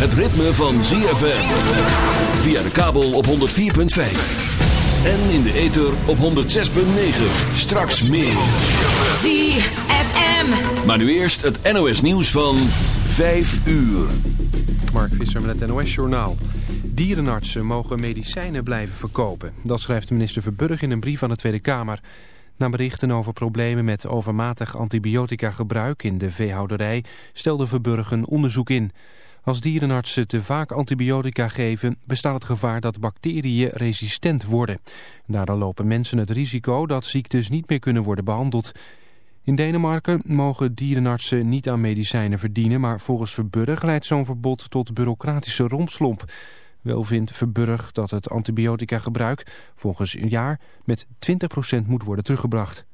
van ZFM. Via de kabel op 104.5. En in de ether op 106.9. Straks meer. ZFM. Maar nu eerst het NOS nieuws van 5 uur. Mark Visser met het NOS Journaal. Dierenartsen mogen medicijnen blijven verkopen. Dat schrijft minister Verburg in een brief aan de Tweede Kamer. Na berichten over problemen met overmatig antibiotica gebruik in de veehouderij... stelde Verburg een onderzoek in... Als dierenartsen te vaak antibiotica geven, bestaat het gevaar dat bacteriën resistent worden. Daardoor lopen mensen het risico dat ziektes niet meer kunnen worden behandeld. In Denemarken mogen dierenartsen niet aan medicijnen verdienen, maar volgens Verburg leidt zo'n verbod tot bureaucratische rompslomp. Wel vindt Verburg dat het antibiotica gebruik volgens een jaar met 20% moet worden teruggebracht.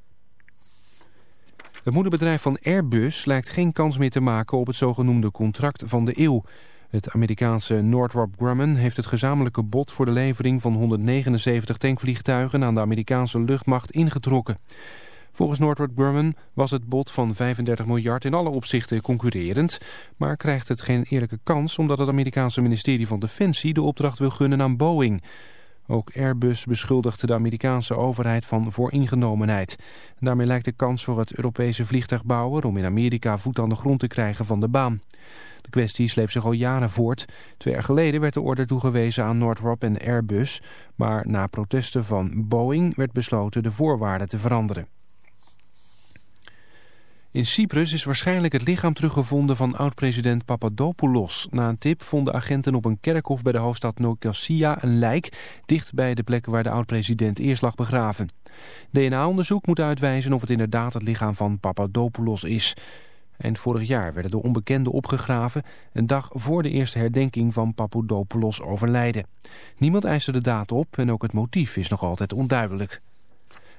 Het moederbedrijf van Airbus lijkt geen kans meer te maken op het zogenoemde contract van de eeuw. Het Amerikaanse Northrop Grumman heeft het gezamenlijke bod voor de levering van 179 tankvliegtuigen aan de Amerikaanse luchtmacht ingetrokken. Volgens Northrop Grumman was het bod van 35 miljard in alle opzichten concurrerend, maar krijgt het geen eerlijke kans omdat het Amerikaanse ministerie van Defensie de opdracht wil gunnen aan Boeing. Ook Airbus beschuldigt de Amerikaanse overheid van vooringenomenheid. Daarmee lijkt de kans voor het Europese vliegtuigbouwer om in Amerika voet aan de grond te krijgen van de baan. De kwestie sleept zich al jaren voort. Twee jaar geleden werd de order toegewezen aan Northrop en Airbus, maar na protesten van Boeing werd besloten de voorwaarden te veranderen. In Cyprus is waarschijnlijk het lichaam teruggevonden van oud-president Papadopoulos. Na een tip vonden agenten op een kerkhof bij de hoofdstad Nicosia een lijk... dicht bij de plek waar de oud-president eerst lag begraven. DNA-onderzoek moet uitwijzen of het inderdaad het lichaam van Papadopoulos is. Eind vorig jaar werden de onbekenden opgegraven... een dag voor de eerste herdenking van Papadopoulos overlijden. Niemand eiste de daad op en ook het motief is nog altijd onduidelijk.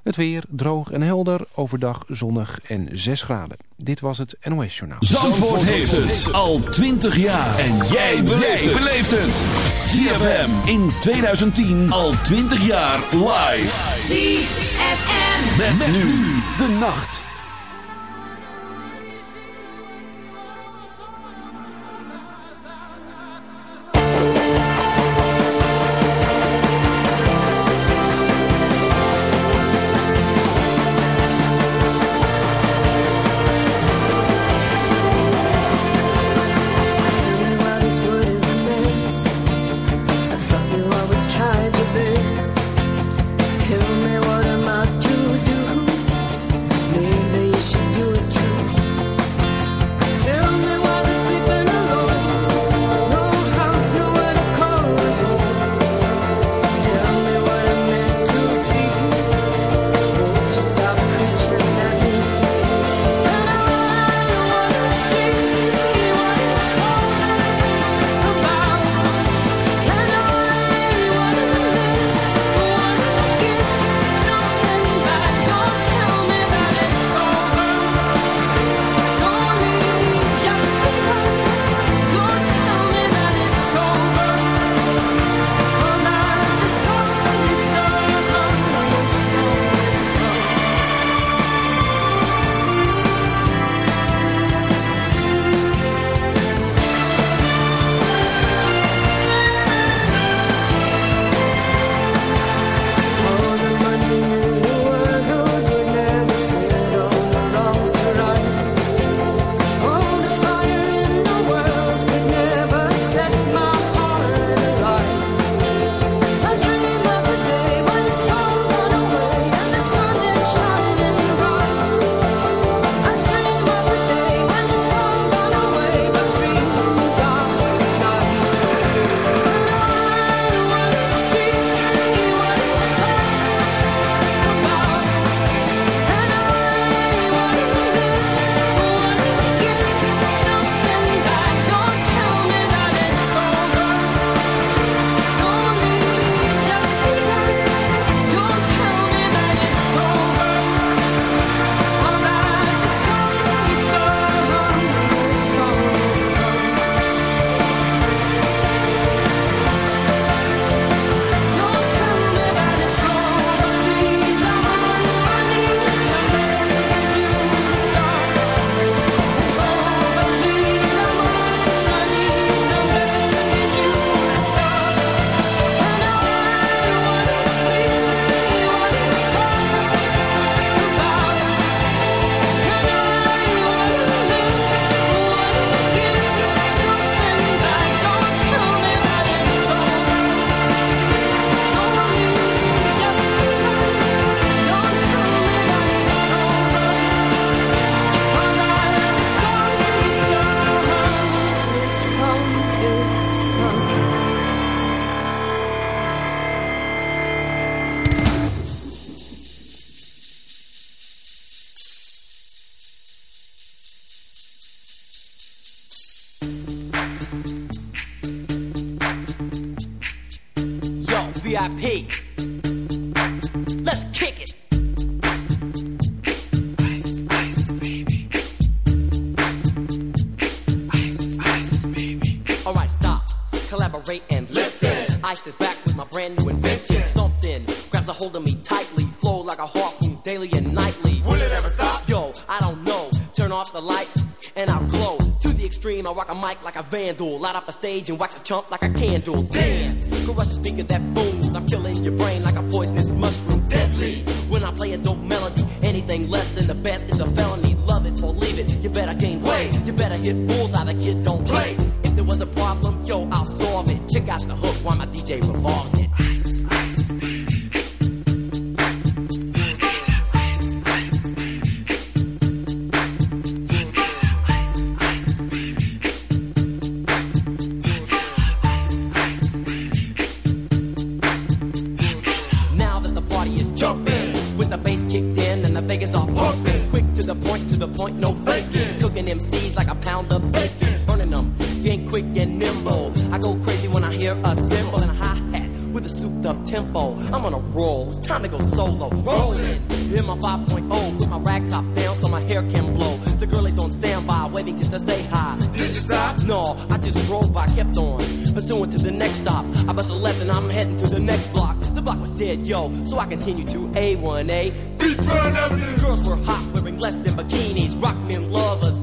Het weer droog en helder, overdag zonnig en 6 graden. Dit was het NOS Journaal. Zandvoort, heeft het al 20 jaar. En jij beleeft het. ZFM in 2010 al 20 jaar live. ZFM. met nu de nacht. VIP. Let's kick it. Ice, ice, baby. Ice, ice, baby. All right, stop, collaborate and listen. listen. Ice is back with my brand mic like a vandal. Light up a stage and wax a chump like a candle. Dance! crush a speaker that booms. I'm killing your brain like a poisonous mushroom. Deadly! When I play a dope melody, anything less than the best is a felony.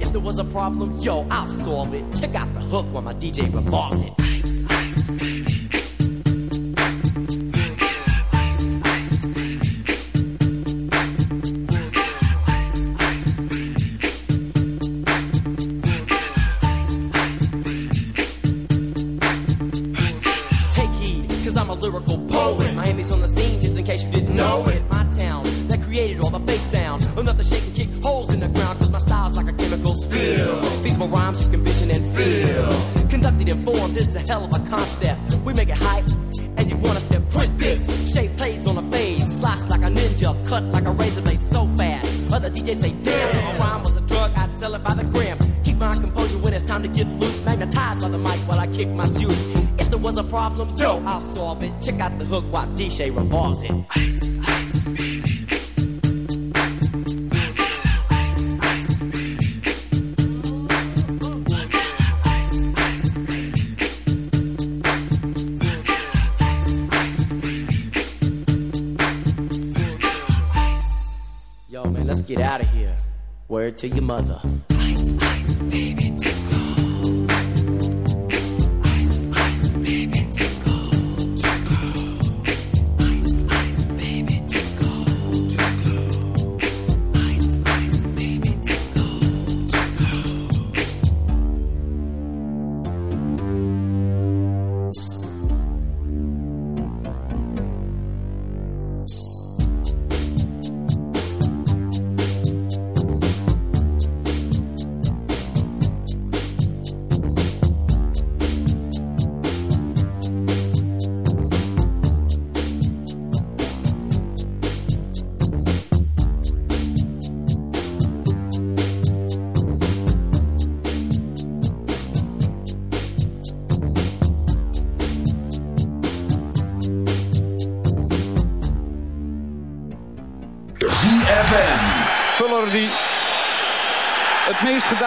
if there was a problem, yo, I'll solve it. Check out the hook while my DJ revolves it.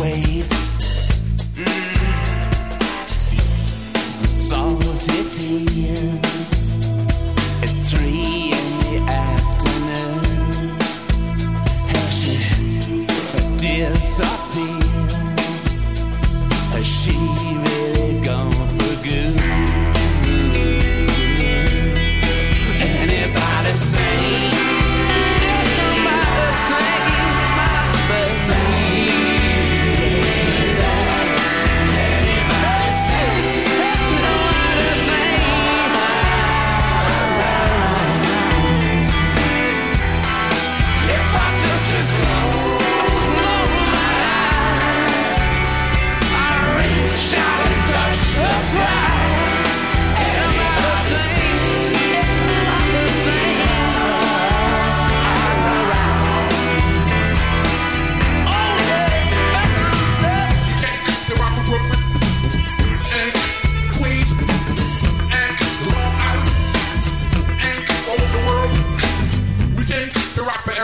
wave. Mm. The salted tears. It's three in the afternoon. Has she disappeared? Has she really gone for good?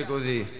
piace così.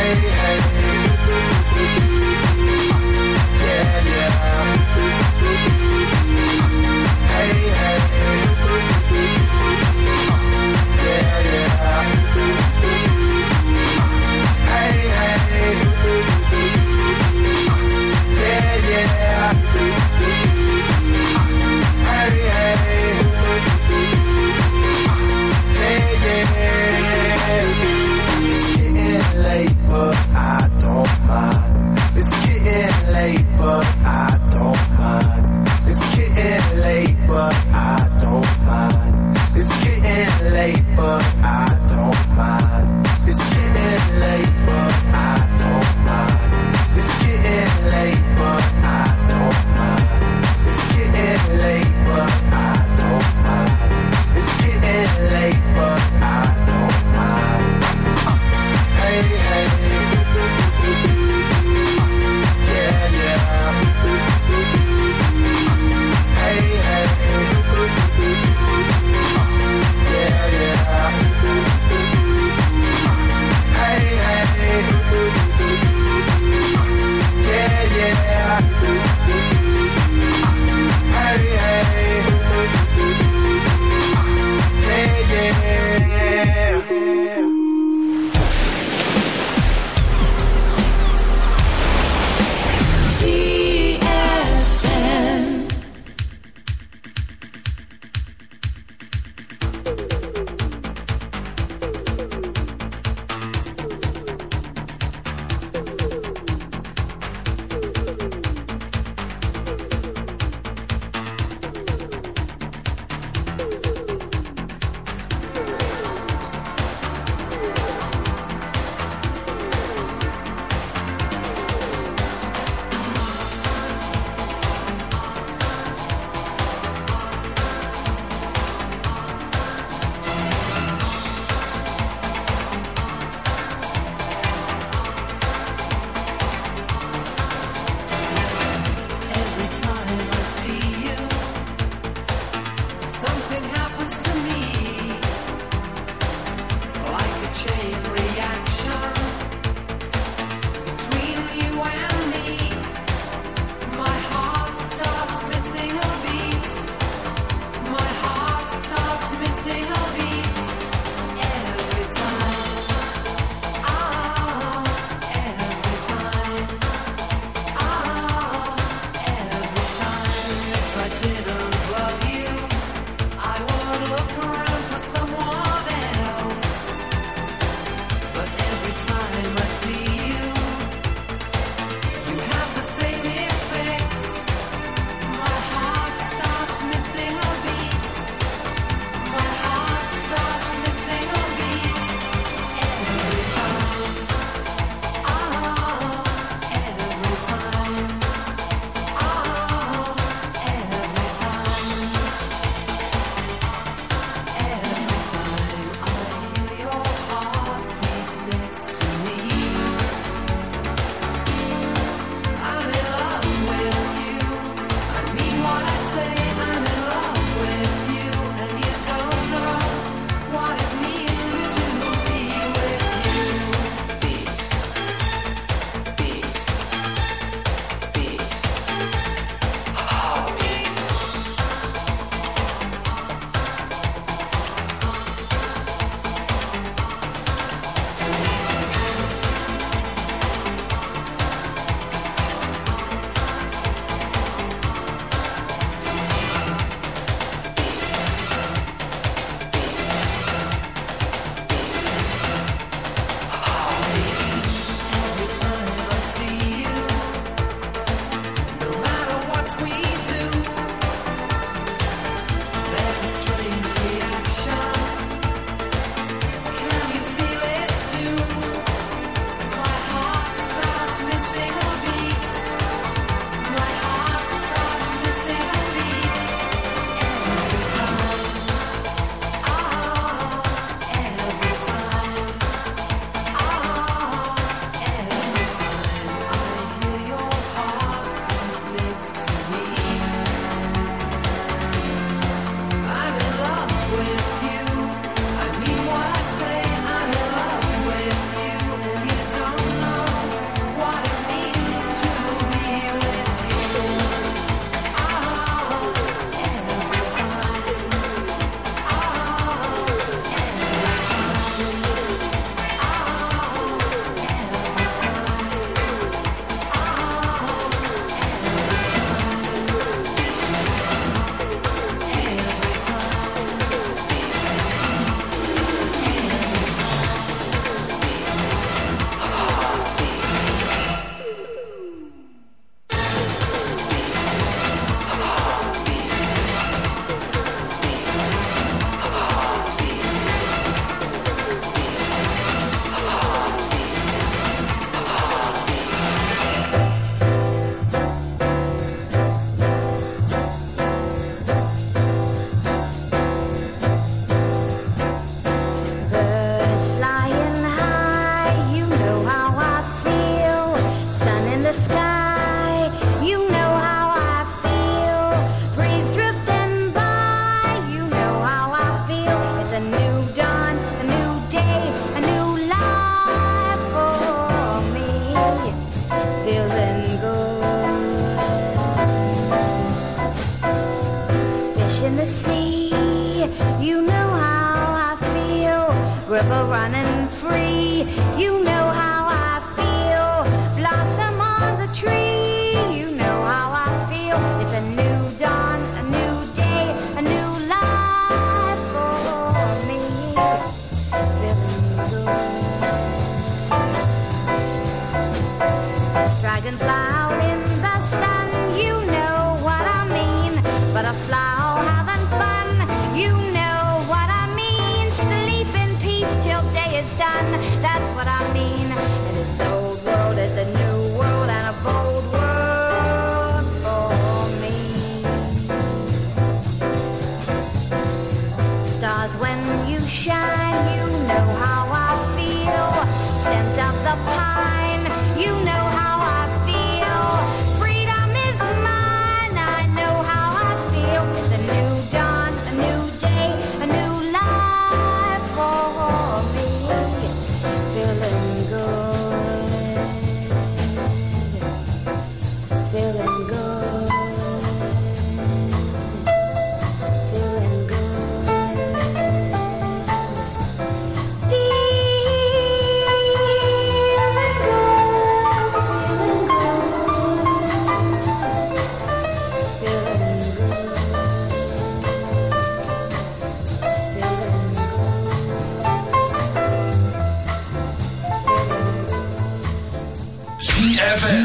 Hey, hey. Yeah, yeah.